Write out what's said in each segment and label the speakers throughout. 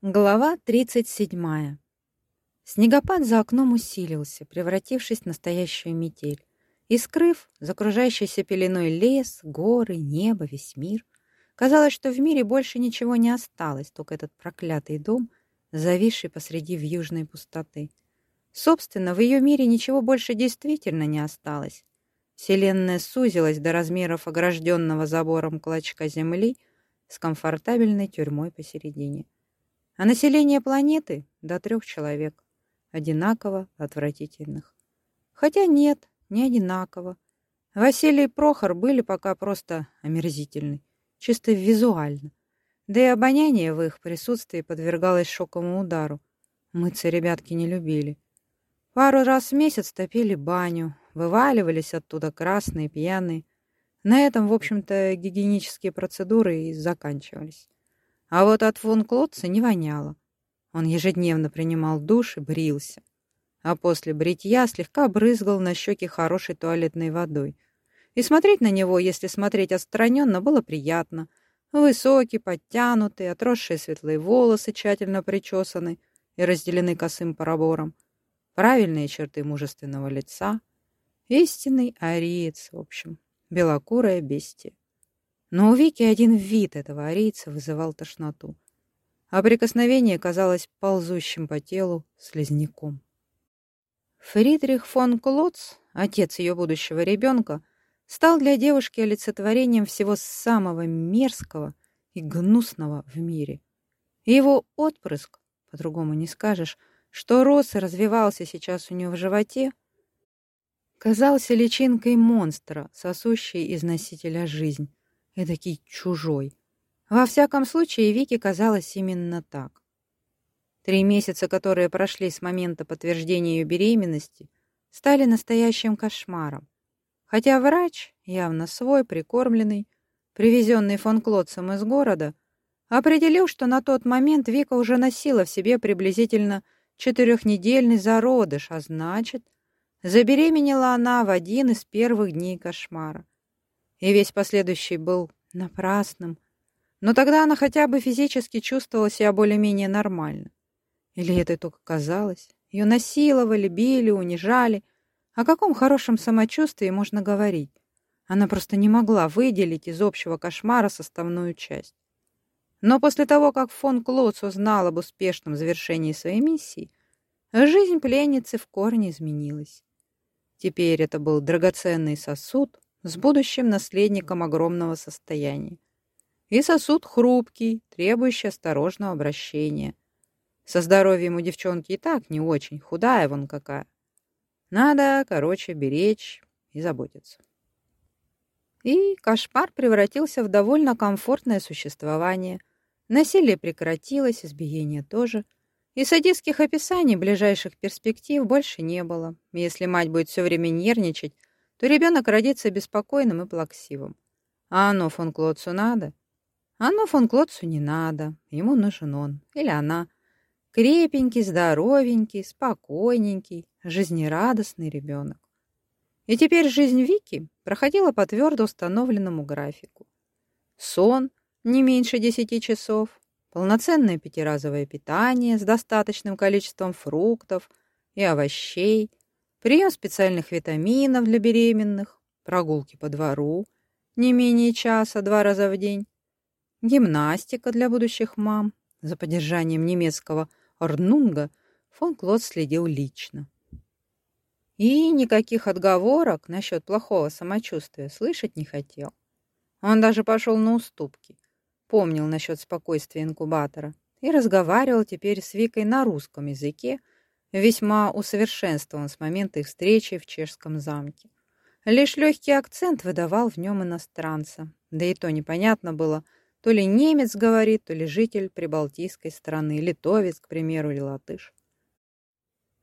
Speaker 1: Глава 37. Снегопад за окном усилился, превратившись в настоящую метель. И скрыв закружающийся пеленой лес, горы, небо, весь мир, казалось, что в мире больше ничего не осталось, только этот проклятый дом, зависший посреди вьюжной пустоты. Собственно, в ее мире ничего больше действительно не осталось. Вселенная сузилась до размеров огражденного забором клочка земли с комфортабельной тюрьмой посередине а население планеты до трех человек, одинаково отвратительных. Хотя нет, не одинаково. Василий и Прохор были пока просто омерзительны, чисто визуально. Да и обоняние в их присутствии подвергалось шоковому удару. Мыться ребятки не любили. Пару раз в месяц топили баню, вываливались оттуда красные, пьяные. На этом, в общем-то, гигиенические процедуры и заканчивались. А вот от фон Клотца не воняло. Он ежедневно принимал душ и брился. А после бритья слегка брызгал на щеки хорошей туалетной водой. И смотреть на него, если смотреть отстраненно, было приятно. Высокий, подтянутый, отросшие светлые волосы тщательно причесаны и разделены косым пробором. Правильные черты мужественного лица. Истинный ариец, в общем. Белокурая бестия. Но у Вики один вид этого арийца вызывал тошноту, а прикосновение казалось ползущим по телу слизняком. Фридрих фон Клоц, отец ее будущего ребенка, стал для девушки олицетворением всего самого мерзкого и гнусного в мире. И его отпрыск, по-другому не скажешь, что рос и развивался сейчас у нее в животе, казался личинкой монстра, сосущей из носителя жизнь, эдакий чужой. Во всяком случае, Вике казалось именно так. Три месяца, которые прошли с момента подтверждения ее беременности, стали настоящим кошмаром. Хотя врач, явно свой, прикормленный, привезенный фон Клотцем из города, определил, что на тот момент Вика уже носила в себе приблизительно четырехнедельный зародыш, а значит, забеременела она в один из первых дней кошмара и весь последующий был напрасным. Но тогда она хотя бы физически чувствовала себя более-менее нормально. Или это только казалось? Ее насиловали, били, унижали. О каком хорошем самочувствии можно говорить? Она просто не могла выделить из общего кошмара составную часть. Но после того, как фон Клоц узнал об успешном завершении своей миссии, жизнь пленницы в корне изменилась. Теперь это был драгоценный сосуд, с будущим наследником огромного состояния. И сосуд хрупкий, требующий осторожного обращения. Со здоровьем у девчонки и так не очень, худая вон какая. Надо, короче, беречь и заботиться. И кошмар превратился в довольно комфортное существование. Насилие прекратилось, избиение тоже. И садистских описаний ближайших перспектив больше не было. Если мать будет все время нервничать, то ребенок родится беспокойным и плаксивым. А оно фон Клотцу надо? Оно фон Клотцу не надо. Ему нужен он или она. Крепенький, здоровенький, спокойненький, жизнерадостный ребенок. И теперь жизнь Вики проходила по твердо установленному графику. Сон не меньше десяти часов, полноценное пятиразовое питание с достаточным количеством фруктов и овощей, прием специальных витаминов для беременных, прогулки по двору, не менее часа два раза в день, гимнастика для будущих мам. За поддержанием немецкого орнунга фон Клод следил лично. И никаких отговорок насчет плохого самочувствия слышать не хотел. Он даже пошел на уступки, помнил насчет спокойствия инкубатора и разговаривал теперь с Викой на русском языке, весьма усовершенствован с момента их встречи в чешском замке. Лишь легкий акцент выдавал в нем иностранца, да и то непонятно было, то ли немец говорит, то ли житель прибалтийской страны, литовец, к примеру, или латыш.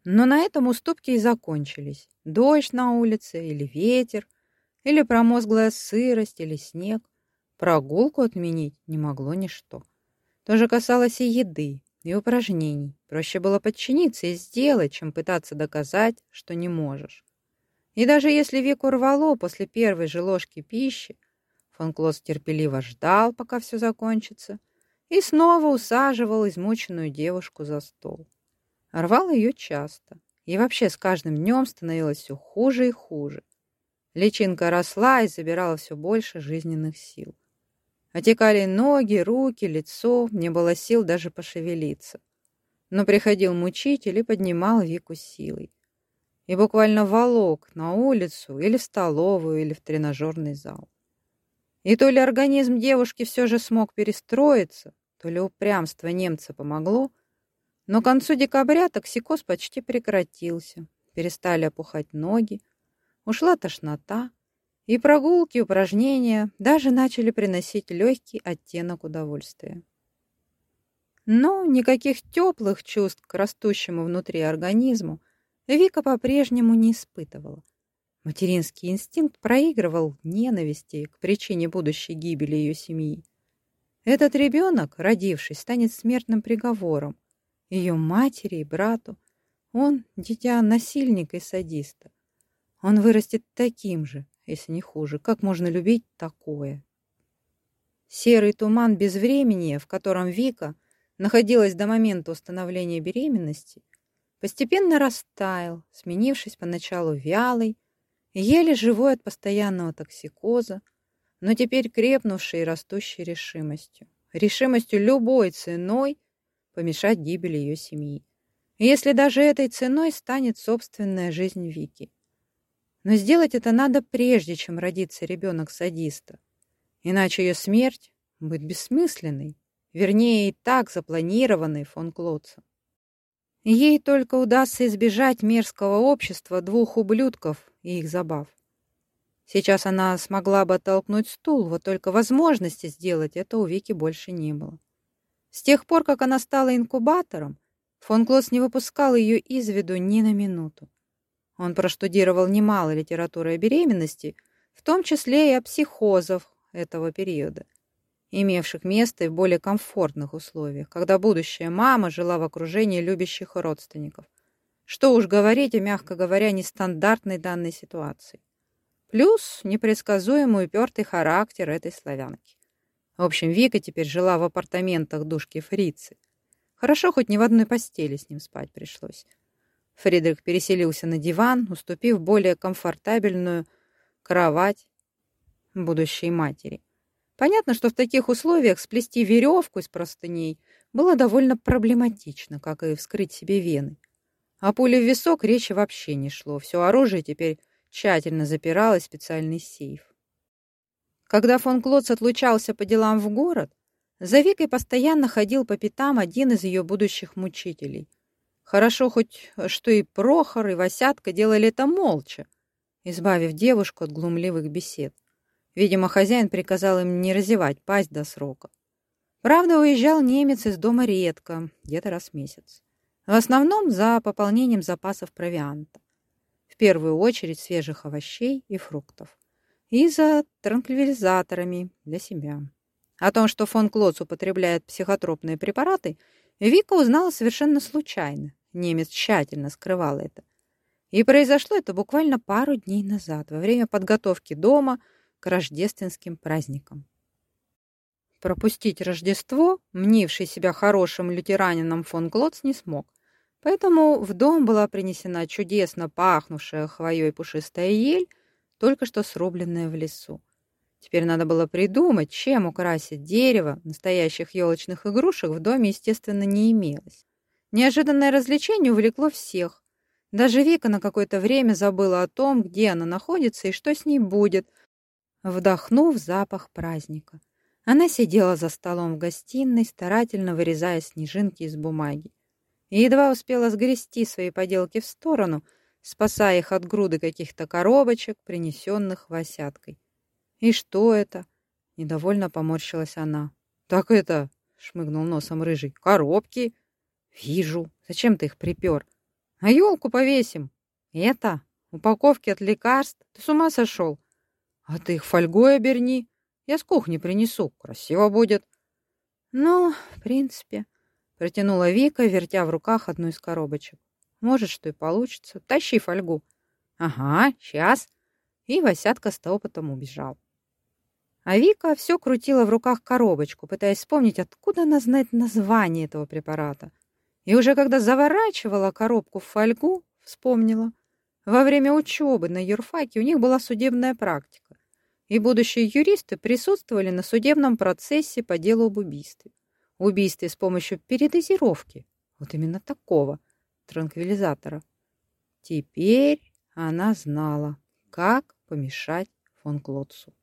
Speaker 1: Но на этом уступки и закончились. Дождь на улице, или ветер, или промозглая сырость, или снег. Прогулку отменить не могло ничто. То же касалось и еды и упражнений. Проще было подчиниться и сделать, чем пытаться доказать, что не можешь. И даже если Вику рвало после первой же ложки пищи, фон Клосс терпеливо ждал, пока все закончится, и снова усаживал измученную девушку за стол. Рвал ее часто, и вообще с каждым днем становилось все хуже и хуже. Личинка росла и забирала все больше жизненных сил. Отекали ноги, руки, лицо, не было сил даже пошевелиться. Но приходил мучитель и поднимал Вику силой. И буквально волок на улицу или в столовую, или в тренажерный зал. И то ли организм девушки все же смог перестроиться, то ли упрямство немца помогло, но к концу декабря токсикоз почти прекратился, перестали опухать ноги, ушла тошнота, и прогулки, упражнения даже начали приносить легкий оттенок удовольствия. Но никаких теплых чувств к растущему внутри организму Вика по-прежнему не испытывала. Материнский инстинкт проигрывал ненависти к причине будущей гибели ее семьи. Этот ребенок, родившись, станет смертным приговором ее матери и брату. Он – дитя насильника и садиста. Он вырастет таким же, если не хуже. Как можно любить такое? Серый туман безвремени, в котором Вика находилась до момента установления беременности, постепенно растаял, сменившись поначалу вялой, еле живой от постоянного токсикоза, но теперь крепнувшей и растущей решимостью. Решимостью любой ценой помешать гибели ее семьи. Если даже этой ценой станет собственная жизнь Вики. Но сделать это надо прежде, чем родится ребенок садиста. Иначе ее смерть будет бессмысленной, вернее, и так запланированной фон Клотцем. Ей только удастся избежать мерзкого общества двух ублюдков и их забав. Сейчас она смогла бы оттолкнуть стул, вот только возможности сделать это у Вики больше не было. С тех пор, как она стала инкубатором, фон Клосс не выпускал ее из виду ни на минуту. Он проштудировал немало литературы о беременности, в том числе и о психозах этого периода, имевших место и в более комфортных условиях, когда будущая мама жила в окружении любящих родственников. Что уж говорить о, мягко говоря, нестандартной данной ситуации. Плюс непредсказуемый упертый характер этой славянки. В общем, Вика теперь жила в апартаментах душки фрицы. Хорошо, хоть ни в одной постели с ним спать пришлось. Фридрих переселился на диван, уступив более комфортабельную кровать будущей матери. Понятно, что в таких условиях сплести веревку из простыней было довольно проблематично, как и вскрыть себе вены. А пули в висок речи вообще не шло. Все оружие теперь тщательно запиралось в специальный сейф. Когда фон Клотц отлучался по делам в город, за Викой постоянно ходил по пятам один из ее будущих мучителей, Хорошо хоть, что и Прохор, и Васятка делали это молча, избавив девушку от глумливых бесед. Видимо, хозяин приказал им не разевать пасть до срока. Правда, уезжал немец из дома редко, где-то раз в месяц. В основном за пополнением запасов провианта. В первую очередь свежих овощей и фруктов. И за транквилизаторами для себя. О том, что фон Клоц употребляет психотропные препараты, Вика узнала совершенно случайно. Немец тщательно скрывал это. И произошло это буквально пару дней назад, во время подготовки дома к рождественским праздникам. Пропустить Рождество, мнивший себя хорошим лютеранином фон Клотц, не смог. Поэтому в дом была принесена чудесно пахнувшая хвоей пушистая ель, только что срубленная в лесу. Теперь надо было придумать, чем украсить дерево. Настоящих елочных игрушек в доме, естественно, не имелось. Неожиданное развлечение увлекло всех. Даже Вика на какое-то время забыла о том, где она находится и что с ней будет, вдохнув запах праздника. Она сидела за столом в гостиной, старательно вырезая снежинки из бумаги. И едва успела сгрести свои поделки в сторону, спасая их от груды каких-то коробочек, принесенных Васяткой. «И что это?» — недовольно поморщилась она. «Так это...» — шмыгнул носом рыжий. «Коробки!» «Вижу. Зачем ты их припер?» «А елку повесим!» «Это? Упаковки от лекарств? Ты с ума сошел?» «А ты их фольгой оберни. Я с кухни принесу. Красиво будет». «Ну, в принципе...» — протянула Вика, вертя в руках одну из коробочек. «Может, что и получится. Тащи фольгу». «Ага, сейчас». И Васятка с опытом убежал. А Вика все крутила в руках коробочку, пытаясь вспомнить, откуда она знает название этого препарата. И уже когда заворачивала коробку в фольгу, вспомнила. Во время учебы на юрфаке у них была судебная практика, и будущие юристы присутствовали на судебном процессе по делу об убийстве. Убийстве с помощью передозировки. Вот именно такого транквилизатора. Теперь она знала, как помешать фон Клотцу.